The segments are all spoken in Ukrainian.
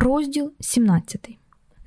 Розділ 17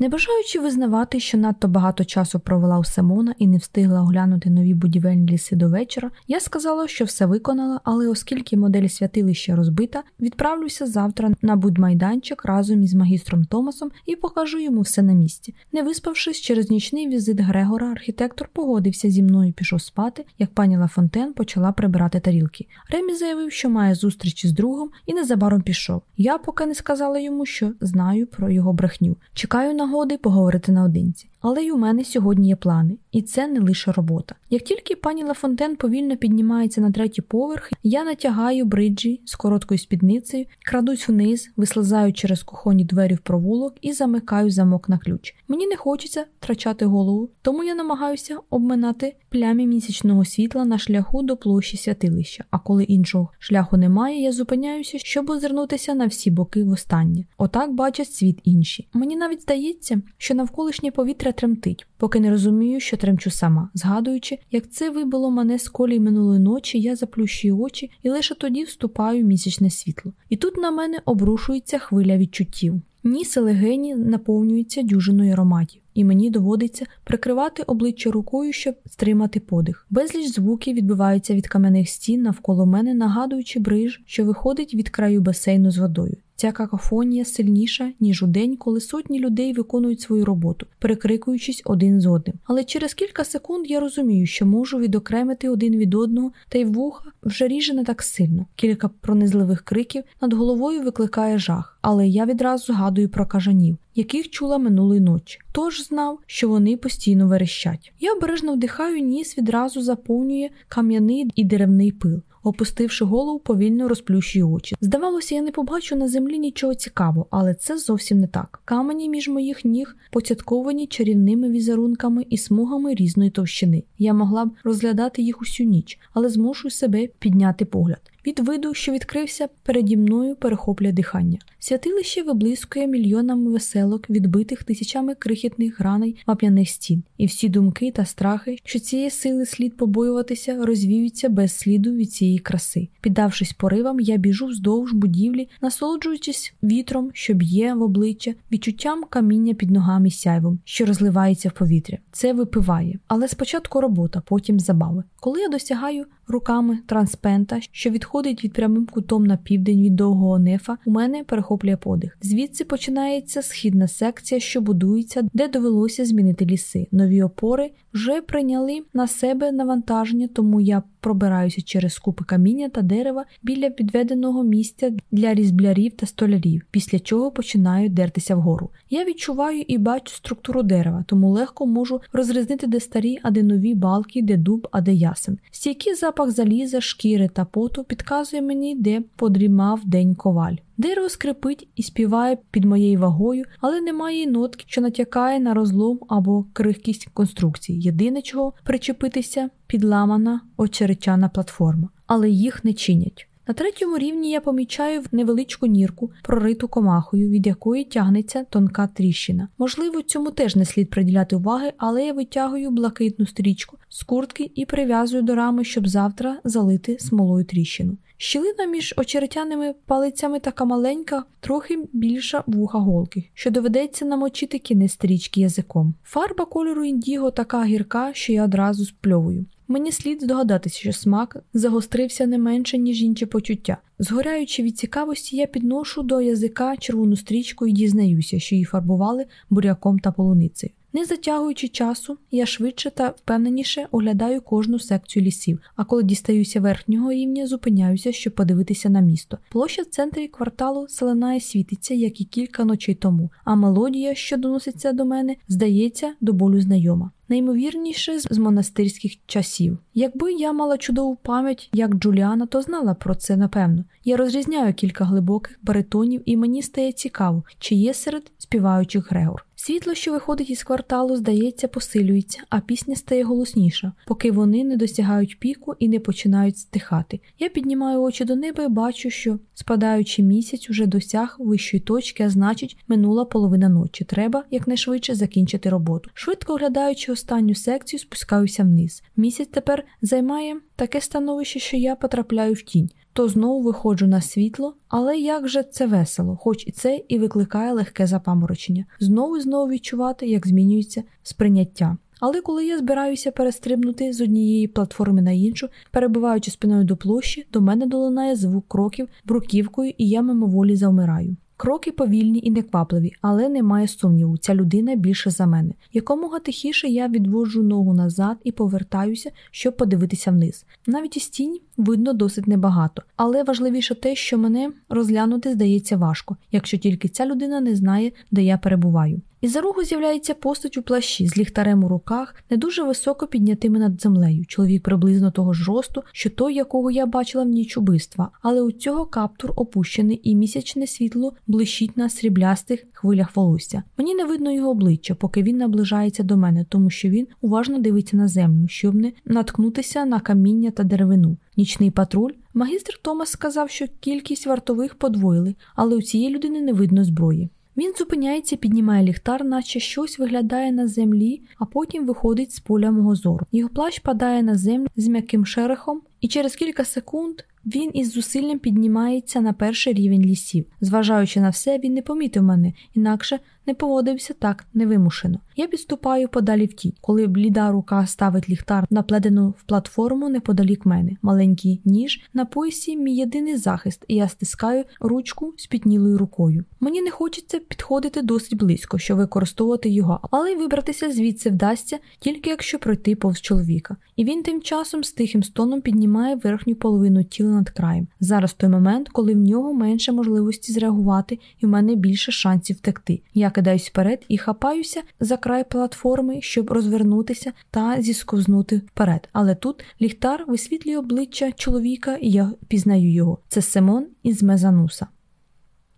не бажаючи визнавати, що надто багато часу провела у Симона і не встигла оглянути нові будівельні ліси до вечора, я сказала, що все виконала, але оскільки модель святилища розбита, відправлюся завтра на будмайданчик разом із магістром Томасом і покажу йому все на місці. Не виспавшись через нічний візит Грегора, архітектор погодився зі мною і пішов спати, як пані Лафонтен почала прибирати тарілки. Ремі заявив, що має зустріч із другом, і незабаром пішов. Я поки не сказала йому, що знаю про його брехню. Чекаю на нагоди поговорити наодинці. Але й у мене сьогодні є плани, і це не лише робота. Як тільки пані Лафонтен повільно піднімається на третій поверх, я натягаю бриджі з короткою спідницею, крадусь вниз, вислизаю через кухонні двері в провулок і замикаю замок на ключ. Мені не хочеться втрачати голову, тому я намагаюся обминати плямі місячного світла на шляху до площі святилища. А коли іншого шляху немає, я зупиняюся, щоб озирнутися на всі боки востаннє. Отак бачать світ інші. Мені навіть здається, що навколишнє повітря тремтить, поки не розумію, що тремчу сама, згадуючи, як це вибило мене з колії минулої ночі, я заплющую очі і лише тоді вступаю в місячне світло. І тут на мене обрушується хвиля відчуттів. Ніс і легені наповнюються дюжиною ароматів, і мені доводиться прикривати обличчя рукою, щоб стримати подих. Безліч звуків відбиваються від кам'яних стін навколо мене, нагадуючи бриж, що виходить від краю басейну з водою. Ця какофонія сильніша, ніж у день, коли сотні людей виконують свою роботу, перекрикуючись один з одним. Але через кілька секунд я розумію, що можу відокремити один від одного, та й вуха вже ріже не так сильно. Кілька пронизливих криків над головою викликає жах, але я відразу згадую про кажанів, яких чула минулої ночі. Тож знав, що вони постійно верещать. Я обережно вдихаю, ніс відразу заповнює кам'яний і деревний пил. Опустивши голову, повільно розплющую очі. Здавалося, я не побачу на землі нічого цікавого, але це зовсім не так. Камені між моїх ніг поцятковані чарівними візерунками і смугами різної товщини. Я могла б розглядати їх усю ніч, але змушую себе підняти погляд. Від виду, що відкрився переді мною, перехоплює дихання. Святилище виблискує мільйонами веселок, відбитих тисячами крихітних граней мап'яних стін, і всі думки та страхи, що цієї сили слід побоюватися, розвіються без сліду від цієї краси. Піддавшись поривам, я біжу вздовж будівлі, насолоджуючись вітром, що б'є в обличчя, відчуттям каміння під ногами сяйвом, що розливається в повітря. Це випиває. Але спочатку робота, потім забави. Коли я досягаю руками транспента, що відходить від прямим кутом на південь від довгого нефа, у мене перехоплює подих. Звідси починається східна секція, що будується, де довелося змінити ліси. Нові опори вже прийняли на себе навантаження, тому я пробираюся через скупи каміння та дерева біля підведеного місця для різблярів та столярів, після чого починаю дертися вгору. Я відчуваю і бачу структуру дерева, тому легко можу розрізнити, де старі, а де нові балки, де дуб, а де ясен. Стійкий запах заліза, шкіри та поту підказує мені, де подрімав день коваль. Дерево скрипить і співає під моєю вагою, але немає нотки, що натякає на розлом або крихкість конструкції. Єдине чого причепитися підламана очеретяна платформа, але їх не чинять. На третьому рівні я помічаю невеличку нірку, прориту комахою, від якої тягнеться тонка тріщина. Можливо, цьому теж не слід приділяти уваги, але я витягую блакитну стрічку з куртки і прив'язую до рами, щоб завтра залити смолою тріщину. Щілина між очеретяними палицями така маленька, трохи більша вуха голки, що доведеться намочити кінець стрічки язиком. Фарба кольору індіго така гірка, що я одразу спльовую. Мені слід здогадатися, що смак загострився не менше, ніж інші почуття. Згоряючи від цікавості, я підношу до язика червону стрічку і дізнаюся, що її фарбували буряком та полуницею. Не затягуючи часу, я швидше та впевненіше оглядаю кожну секцію лісів, а коли дістаюся верхнього рівня, зупиняюся, щоб подивитися на місто. Площа в центрі кварталу селена світиться, як і кілька ночей тому, а мелодія, що доноситься до мене, здається до болю знайома найімовірніше з монастирських часів. Якби я мала чудову пам'ять, як Джуліана, то знала про це напевно. Я розрізняю кілька глибоких баритонів, і мені стає цікаво, чи є серед співаючих Грегор. Світло, що виходить із кварталу, здається, посилюється, а пісня стає голосніша, поки вони не досягають піку і не починають стихати. Я піднімаю очі до неба і бачу, що спадаючий місяць уже досяг вищої точки, а значить, минула половина ночі. Треба якнайшвидше закінчити роботу. Швидко оглядаючи останню секцію, спускаюся вниз. Місяць тепер займає таке становище, що я потрапляю в тінь. То знову виходжу на світло, але як же це весело, хоч і це і викликає легке запаморочення. Знову і знову відчувати, як змінюється сприйняття. Але коли я збираюся перестрибнути з однієї платформи на іншу, перебуваючи спиною до площі, до мене долинає звук кроків бруківкою, і я мимоволі завмираю. Кроки повільні і неквапливі, але немає сумніву, ця людина більше за мене. Якомога тихіше я відводжу ногу назад і повертаюся, щоб подивитися вниз. Навіть із тіні видно досить небагато, але важливіше те, що мене розглянути здається важко, якщо тільки ця людина не знає, де я перебуваю. Із за рогу з'являється постать у плащі з ліхтарем у руках, не дуже високо піднятими над землею. Чоловік приблизно того ж росту, що той, якого я бачила в ніч убивства, але у цього каптур опущений і місячне світло блищить на сріблястих хвилях волосся. Мені не видно його обличчя, поки він наближається до мене, тому що він уважно дивиться на землю, щоб не наткнутися на каміння та деревину. Нічний патруль. Магістр Томас сказав, що кількість вартових подвоїли, але у цієї людини не видно зброї. Він зупиняється, піднімає ліхтар, наче щось виглядає на землі, а потім виходить з поля мого зору. Його плащ падає на землю з м'яким шерехом, і через кілька секунд він із зусиллям піднімається на перший рівень лісів. Зважаючи на все, він не помітив мене, інакше не поводився так невимушено. Я підступаю подалі в тінь, коли бліда рука ставить ліхтар на пледену в платформу неподалік мене. Маленький ніж на поясі мій єдиний захист, і я стискаю ручку спітнілою рукою. Мені не хочеться підходити досить близько, щоб використовувати його, але й вибратися звідси вдасться тільки якщо пройти повз чоловіка. І він тим часом з тихим стоном піднімає верхню половину тіла над краєм. Зараз той момент, коли в нього менше можливості зреагувати, і в мене більше шансів втекти. Я кидаюсь вперед і хапаюся за край платформи, щоб розвернутися та зісковзнути вперед. Але тут ліхтар висвітлює обличчя чоловіка, і я пізнаю його. Це Симон із Мезануса.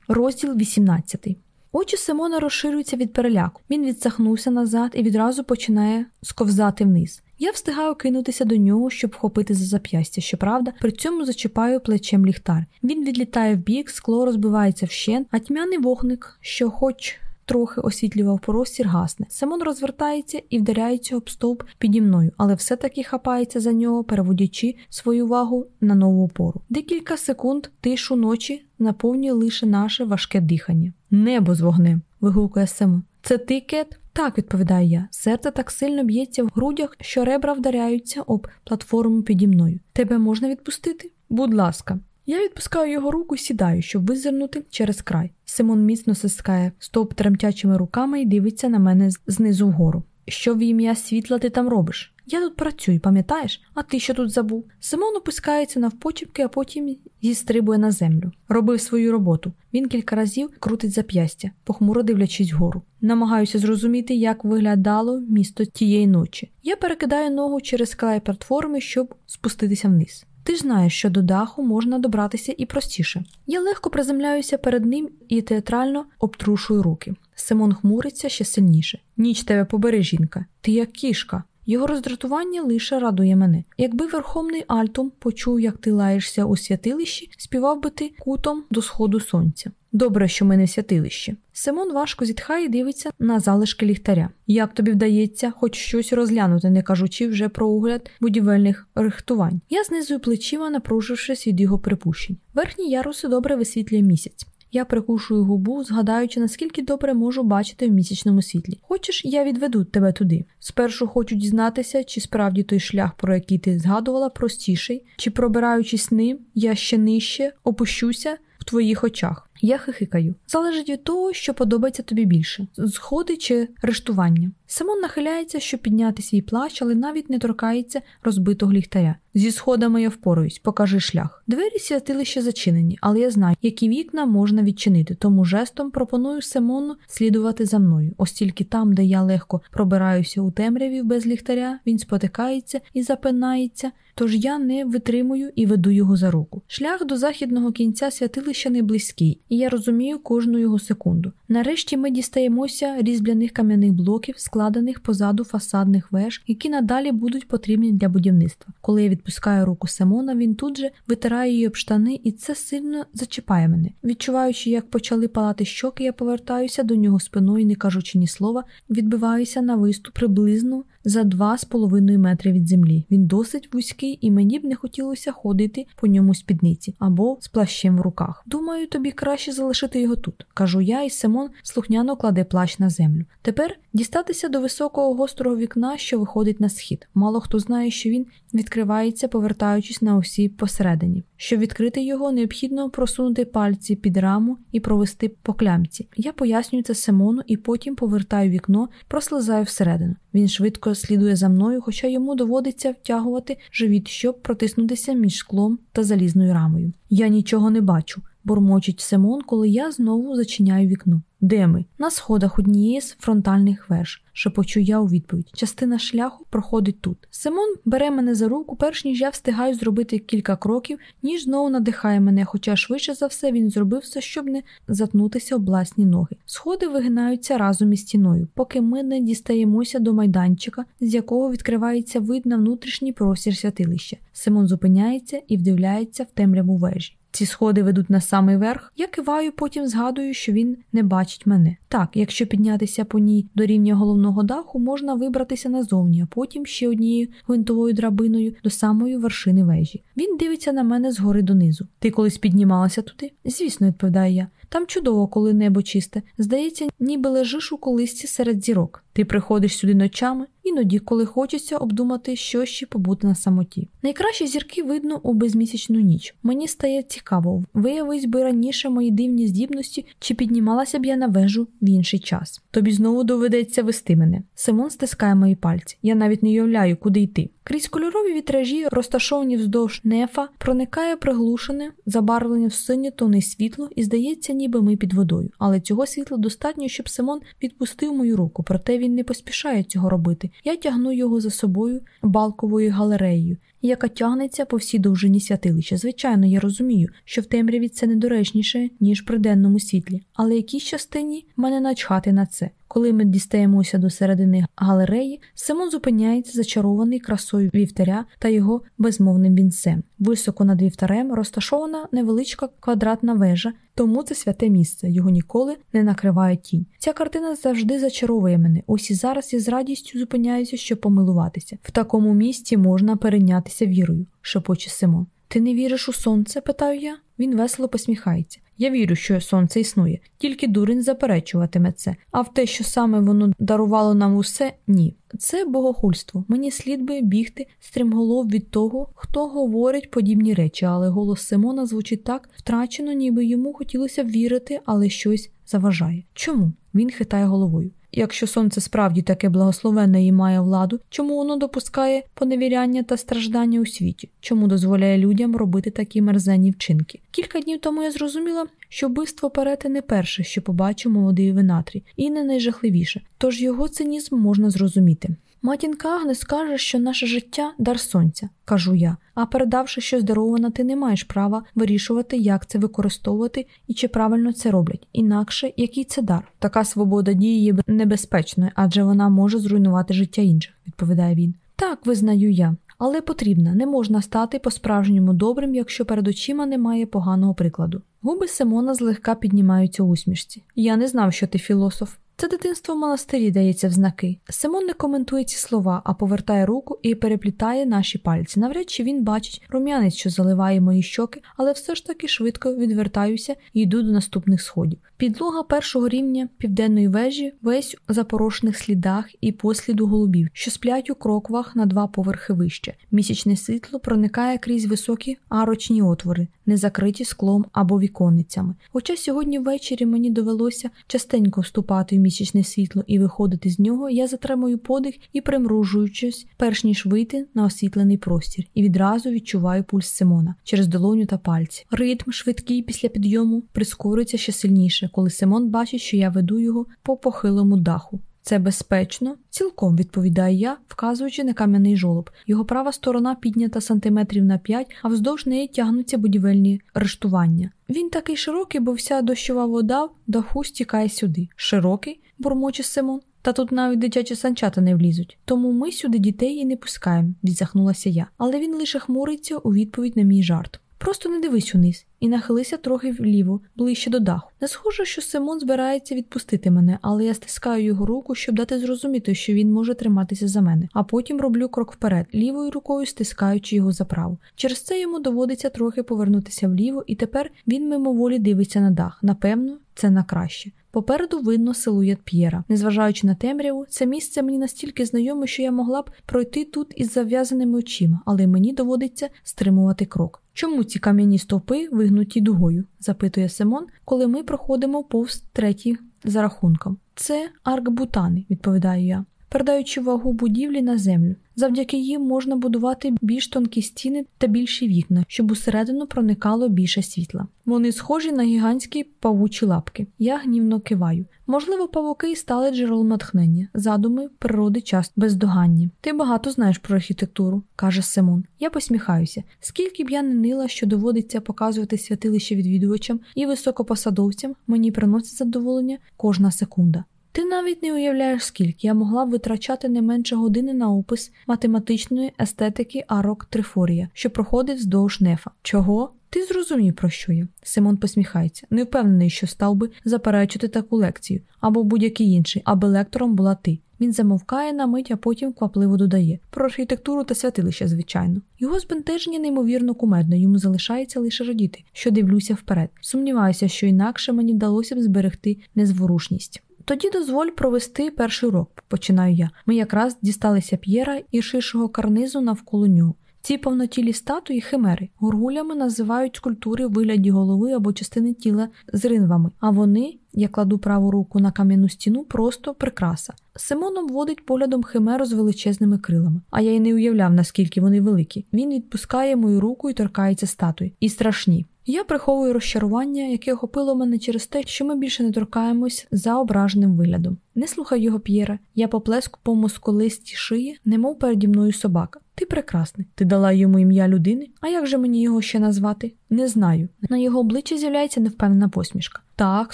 Розділ 18 Очі Симона розширюються від переляку. Він відсахнувся назад і відразу починає сковзати вниз. Я встигаю кинутися до нього, щоб вхопити за зап'ястя. Щоправда, при цьому зачіпаю плечем ліхтар. Він відлітає в бік, скло розбивається вщен, а тьмяний вогник, що, хоч трохи освітлював простір, гасне. Симон розвертається і вдаряється об стовп піді мною, але все-таки хапається за нього, переводячи свою увагу на нову опору. Декілька секунд тишу ночі наповнює лише наше важке дихання. Небо з вогнем. вигукує Симон. Це ти, Кет? Так, відповідаю я. Серце так сильно б'ється в грудях, що ребра вдаряються об платформу піді мною. Тебе можна відпустити? Будь ласка. Я відпускаю його руку і сідаю, щоб визирнути через край. Симон міцно сискає стовп тремтячими руками і дивиться на мене знизу вгору. Що в ім'я світла ти там робиш? Я тут працюю, пам'ятаєш? А ти що тут забув? Симон опускається навпочіпки, а потім зістрибує на землю. Робив свою роботу. Він кілька разів крутить зап'ястя, похмуро дивлячись вгору. Намагаюся зрозуміти, як виглядало місто тієї ночі. Я перекидаю ногу через край платформи, щоб спуститися вниз. Ти ж знаєш, що до даху можна добратися і простіше. Я легко приземляюся перед ним і театрально обтрушую руки. Симон хмуриться ще сильніше. Ніч тебе побери, жінка. Ти як кішка. Його роздратування лише радує мене. Якби верховний Альтум почув, як ти лаєшся у святилищі, співав би ти кутом до сходу сонця. Добре, що ми не в святилищі. Симон важко зітхає і дивиться на залишки ліхтаря. Як тобі вдається хоч щось розглянути, не кажучи вже про огляд будівельних рихтувань? Я знизую плечима, напружившись від його припущень. Верхні яруси добре висвітлює місяць. Я прикушую губу, згадаючи, наскільки добре можу бачити в місячному світлі. Хочеш, я відведу тебе туди. Спершу хочу дізнатися, чи справді той шлях, про який ти згадувала, простіший, чи пробираючись ним, я ще нижче опущуся в твоїх очах. Я хихикаю. Залежить від того, що подобається тобі більше сходи чи рештування. Симон нахиляється, щоб підняти свій плащ, але навіть не торкається розбитого ліхтаря. Зі сходами я впораюсь, покажи шлях. Двері святилища зачинені, але я знаю, які вікна можна відчинити, тому жестом пропоную Симону слідувати за мною. Ось тільки там, де я легко пробираюся у темряві без ліхтаря, він спотикається і запинається, тож я не витримую і веду його за руку. Шлях до західного кінця святилища не близький, і я розумію кожну його секунду. Нарешті ми дістаємося різьбляних кам'яних блоків, складених позаду фасадних веж, які надалі будуть потрібні для будівництва. Коли я відпускаю руку Симона, він тут же витирає її об штани, і це сильно зачіпає мене. Відчуваючи, як почали палати щоки, я повертаюся до нього спиною, не кажучи ні слова, відбиваюся на виступ приблизно за два з половиною метри від землі. Він досить вузький, і мені б не хотілося ходити по ньому спідниці або з плащем в руках. Думаю, тобі краще залишити його тут. кажу я, і Симон слухняно кладе плащ на землю. Тепер дістатися до високого гострого вікна, що виходить на схід. Мало хто знає, що він відкривається, повертаючись на осі посередині. Щоб відкрити його, необхідно просунути пальці під раму і провести по клямці. Я пояснюю це Симону і потім повертаю вікно, прослизаю всередину. Він швидко слідує за мною, хоча йому доводиться втягувати живіт, щоб протиснутися між склом та залізною рамою. Я нічого не бачу бурмочить Симон, коли я знову зачиняю вікно. Де ми? На сходах однієї з фронтальних веж, шепочу я у відповідь. Частина шляху проходить тут. Симон бере мене за руку, перш ніж я встигаю зробити кілька кроків, ніж знову надихає мене, хоча швидше за все він зробив все, щоб не затнутися об власні ноги. Сходи вигинаються разом із стіною, поки ми не дістаємося до майданчика, з якого відкривається вид на внутрішній простір святилища. Симон зупиняється і вдивляється в темряву вежі. Ці сходи ведуть на самий верх. Я киваю, потім згадую, що він не бачить мене. Так, якщо піднятися по ній до рівня головного даху, можна вибратися назовні, а потім ще однією гвинтовою драбиною до самої вершини вежі. Він дивиться на мене згори донизу. Ти колись піднімалася туди? Звісно, відповідаю я. Там чудово, коли небо чисте. Здається, ніби лежиш у колисці серед зірок. Ти приходиш сюди ночами, іноді, коли хочеться обдумати, що ще побути на самоті. Найкращі зірки видно у безмісячну ніч. Мені стає цікаво, виявись би раніше мої дивні здібності, чи піднімалася б я на вежу в інший час. Тобі знову доведеться вести мене. Симон стискає мої пальці. Я навіть не уявляю, куди йти. Крізь кольорові вітражі, розташовані вздовж нефа, проникає приглушене, забарвлення в синє тони світло, і здається, ніби ми під водою. Але цього світла достатньо, щоб Симон відпустив мою руку, проте він не поспішає цього робити. Я тягну його за собою балковою галереєю, яка тягнеться по всій довжині святилища. Звичайно, я розумію, що в темряві це недоречніше, ніж при денному світлі, але якійсь частині мене начхати на це. Коли ми дістаємося до середини галереї, Симон зупиняється зачарований красою вівтаря та його безмовним вінцем. Високо над вівтарем розташована невеличка квадратна вежа, тому це святе місце, його ніколи не накриває тінь. Ця картина завжди зачаровує мене. Ось і зараз я з радістю зупиняюся, щоб помилуватися. В такому місці можна перейнятися вірою, шепоче Симон. Ти не віриш у сонце? питаю я. Він весело посміхається. Я вірю, що сонце існує, тільки дурень заперечуватиме це. А в те, що саме воно дарувало нам усе, ні. Це богохульство. Мені слід би бігти стрімголов від того, хто говорить подібні речі, але голос Симона звучить так втрачено, ніби йому хотілося вірити, але щось заважає. Чому? Він хитає головою. Якщо сонце справді таке благословенне і має владу, чому воно допускає поневіряння та страждання у світі? Чому дозволяє людям робити такі мерзенні вчинки? Кілька днів тому я зрозуміла, що вбивство перети не перше, що побачив молодий винатрій, і не найжахливіше, тож його цинізм можна зрозуміти. Матінка Агнес каже, що наше життя дар сонця, кажу я. А передавши щось дароване, ти не маєш права вирішувати, як це використовувати і чи правильно це роблять. Інакше який це дар? Така свобода дії є небезпечною, адже вона може зруйнувати життя інших, відповідає він. Так, визнаю я. Але потрібна, не можна стати по-справжньому добрим, якщо перед очима немає поганого прикладу. Губи Симона злегка піднімаються усмішці. Я не знав, що ти філософ. Це дитинство в монастирі дається в знаки. Симон не коментує ці слова, а повертає руку і переплітає наші пальці. Навряд чи він бачить рум'янець, що заливає мої щоки, але все ж таки швидко відвертаюся і йду до наступних сходів. Підлога першого рівня південної вежі весь у запорошених слідах і посліду голубів, що сплять у кроквах на два поверхи вище. Місячне світло проникає крізь високі арочні отвори, не закриті склом або віконницями. Хоча сьогодні ввечері мені довелося частенько вступати в місячне світло і виходити з нього, я затримую подих і примружуючись, перш ніж вийти на освітлений простір, і відразу відчуваю пульс Симона через долоню та пальці. Ритм, швидкий після підйому, прискорюється ще сильніше, коли Симон бачить, що я веду його по похилому даху. Це безпечно, цілком відповідаю я, вказуючи на кам'яний жолоб. Його права сторона піднята сантиметрів на п'ять, а вздовж неї тягнуться будівельні рештування. Він такий широкий, бо вся дощова вода в даху стікає сюди. Широкий, бурмоче Симон. Та тут навіть дитячі санчата не влізуть. Тому ми сюди дітей і не пускаємо, відзахнулася я. Але він лише хмуриться у відповідь на мій жарт. Просто не дивись униз і нахилися трохи вліво, ближче до даху. Не схоже, що Симон збирається відпустити мене, але я стискаю його руку, щоб дати зрозуміти, що він може триматися за мене, а потім роблю крок вперед, лівою рукою стискаючи його за праву. Через це йому доводиться трохи повернутися вліво, і тепер він мимоволі дивиться на дах. Напевно, це на краще. Попереду видно силует П'єра. Незважаючи на темряву, це місце мені настільки знайоме, що я могла б пройти тут із зав'язаними очима, але мені доводиться стримувати крок. Чому ці кам'яні стовпи вигнуті дугою? запитує Симон, коли ми проходимо повз третій за рахунком. Це аркбутани, відповідаю я передаючи вагу будівлі на землю. Завдяки їм можна будувати більш тонкі стіни та більші вікна, щоб усередину проникало більше світла. Вони схожі на гігантські павучі лапки. Я гнівно киваю. Можливо, павуки і стали джерелом натхнення, задуми природи часто бездоганні. Ти багато знаєш про архітектуру, каже Симон. Я посміхаюся. Скільки б я не нила, що доводиться показувати святилище відвідувачам і високопосадовцям, мені приносить задоволення кожна секунда. Ти навіть не уявляєш, скільки я могла б витрачати не менше години на опис математичної естетики арок Трифорія, що проходить вздовж нефа. Чого? Ти зрозумів, про що я. Симон посміхається, не впевнений, що став би заперечити таку лекцію або будь-який інший, аби лектором була ти. Він замовкає на мить, а потім квапливо додає про архітектуру та святилище, звичайно. Його збентеження неймовірно кумедно, йому залишається лише радіти, що дивлюся вперед. Сумніваюся, що інакше мені вдалося б зберегти незворушність. Тоді дозволь провести перший урок, починаю я. Ми якраз дісталися п'єра і ширшого карнизу навколо нього. Ці повнотілі статуї химери горгулями називають скульптури в вигляді голови або частини тіла з ринвами, а вони, я кладу праву руку на кам'яну стіну, просто прикраса. Симон обводить поглядом химеру з величезними крилами, а я й не уявляв, наскільки вони великі. Він відпускає мою руку і торкається статуї. І страшні. Я приховую розчарування, яке охопило мене через те, що ми більше не торкаємось за ображеним виглядом. Не слухай його П'єра, я поплеску по мускулистій шиї, немов переді мною собака. Ти прекрасний. Ти дала йому ім'я людини, а як же мені його ще назвати? Не знаю. На його обличчі з'являється невпевнена посмішка. Так,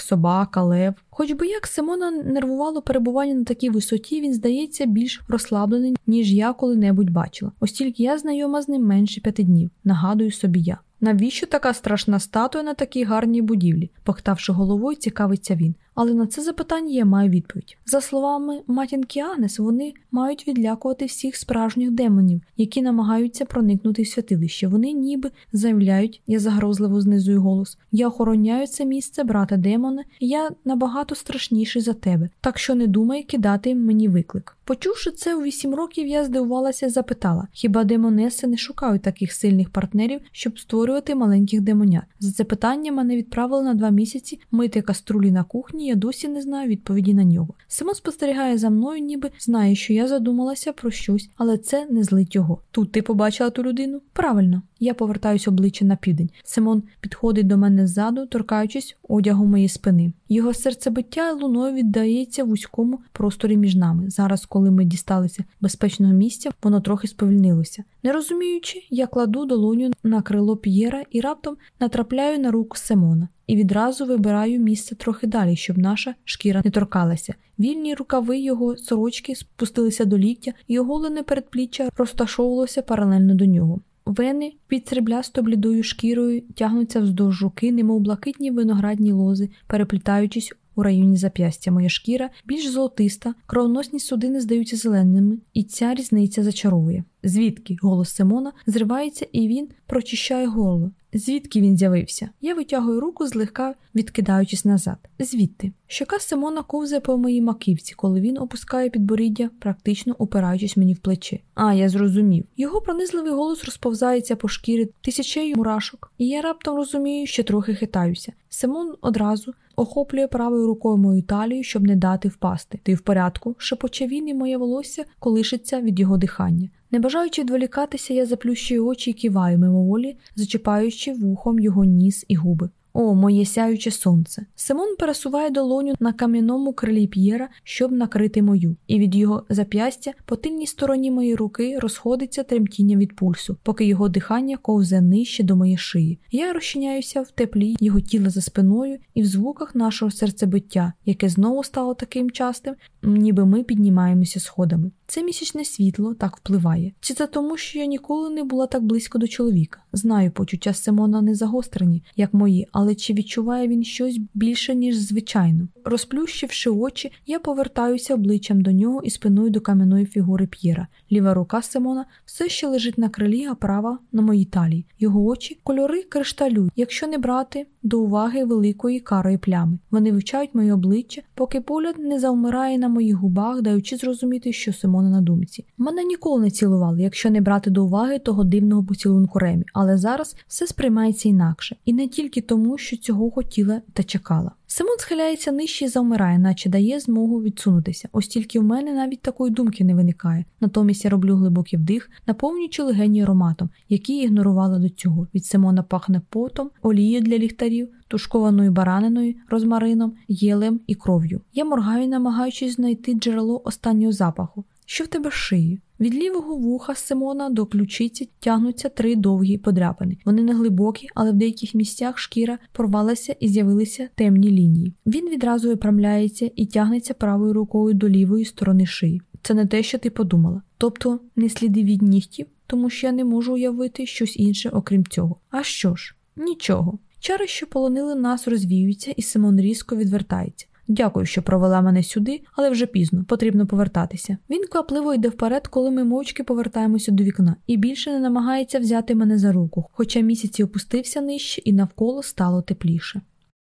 собака, лев. Хоч би як Симона нервувало перебування на такій висоті, він здається більш розслаблений, ніж я коли-небудь бачила. Ось тільки я знайома з ним менше п'яти днів. Нагадую собі я. Навіщо така страшна статуя на такій гарній будівлі? похтавши головою, цікавиться він. Але на це запитання я маю відповідь. За словами матінки Агнес, вони мають відлякувати всіх справжніх демонів, які намагаються проникнути в святилище. Вони ніби заявляють, я загрозливо знизую голос. Я охороняю це місце, брата демона, і я набагато страшніший за тебе, так що не думай кидати мені виклик. Почувши це у вісім років, я здивувалася і запитала: хіба демонеси не шукають таких сильних партнерів, щоб створювати маленьких демонят? За це питання мене відправили на два місяці мити каструлі на кухні я досі не знаю відповіді на нього. Симон спостерігає за мною, ніби знає, що я задумалася про щось, але це не злить його. Тут ти побачила ту людину? Правильно. Я повертаюсь обличчя на південь. Симон підходить до мене ззаду, торкаючись одягу моєї спини. Його серцебиття луною віддається вузькому просторі між нами. Зараз, коли ми дісталися безпечного місця, воно трохи сповільнилося. Не розуміючи, я кладу долоню на крило П'єра і раптом натрапляю на руку Симона. І відразу вибираю місце трохи далі, щоб наша шкіра не торкалася. Вільні рукави його сорочки спустилися до ліктя, і оголене передпліччя розташовувалося паралельно до нього. Вени під сріблясто блідою шкірою тягнуться вздовж жуки, немов блакитні виноградні лози, переплітаючись у районі зап'ястя. Моя шкіра більш золотиста, кровоносні судини здаються зеленими, і ця різниця зачаровує. Звідки голос Симона зривається, і він прочищає горло. Звідки він з'явився? Я витягую руку, злегка відкидаючись назад. Звідти. Щока Симона ковзає по моїй маківці, коли він опускає підборіддя, практично упираючись мені в плече. А, я зрозумів. Його пронизливий голос розповзається по шкірі тисячею мурашок, і я раптом розумію, що трохи хитаюся. Симон одразу охоплює правою рукою мою талію, щоб не дати впасти. Ти в порядку, шепоче він, і моє волосся колишиться від його дихання. Не бажаючи відволікатися, я заплющую очі і киваю мимоволі, зачіпаючи вухом його ніс і губи. О, моє сяюче сонце. Симон пересуває долоню на кам'яному крилі П'єра, щоб накрити мою, і від його зап'ястя по тильній стороні моєї руки розходиться тремтіння від пульсу, поки його дихання ковзе нижче до моєї шиї. Я розчиняюся в теплі його тіла за спиною і в звуках нашого серцебиття, яке знову стало таким частим, ніби ми піднімаємося сходами. Це місячне світло так впливає. Чи це тому, що я ніколи не була так близько до чоловіка? Знаю, почуття Симона не загострені, як мої, але чи відчуває він щось більше, ніж звичайно? Розплющивши очі, я повертаюся обличчям до нього і спиною до кам'яної фігури П'єра. Ліва рука Симона все ще лежить на крилі, а права на моїй талії. Його очі кольори кришталю, якщо не брати до уваги великої карої плями. Вони вивчають моє обличчя, поки погляд не завмирає на моїх губах, даючи зрозуміти, що Симона на думці. Мене ніколи не цілували, якщо не брати до уваги того дивного поцілунку Ремі, але зараз все сприймається інакше, і не тільки тому, що цього хотіла та чекала. Симон схиляється нижче і завмирає, наче дає змогу відсунутися. Ось тільки в мене навіть такої думки не виникає. Натомість я роблю глибокий вдих, наповнюючи легені ароматом, який ігнорувала до цього. Від Симона пахне потом, олією для ліхтарів, тушкованою бараниною, розмарином, єлем і кров'ю. Я моргаю, намагаючись знайти джерело останнього запаху. Що в тебе шиєю? Від лівого вуха Симона до ключиці тягнуться три довгі подряпини. Вони не глибокі, але в деяких місцях шкіра порвалася і з'явилися темні лінії. Він відразу випрямляється і тягнеться правою рукою до лівої сторони шиї. Це не те, що ти подумала. Тобто не сліди від нігтів, тому що я не можу уявити щось інше, окрім цього. А що ж? Нічого. Чари, що полонили нас, розвіюються, і Симон різко відвертається. Дякую, що провела мене сюди, але вже пізно, потрібно повертатися. Він квапливо йде вперед, коли ми мовчки повертаємося до вікна, і більше не намагається взяти мене за руку, хоча місяці опустився нижче і навколо стало тепліше.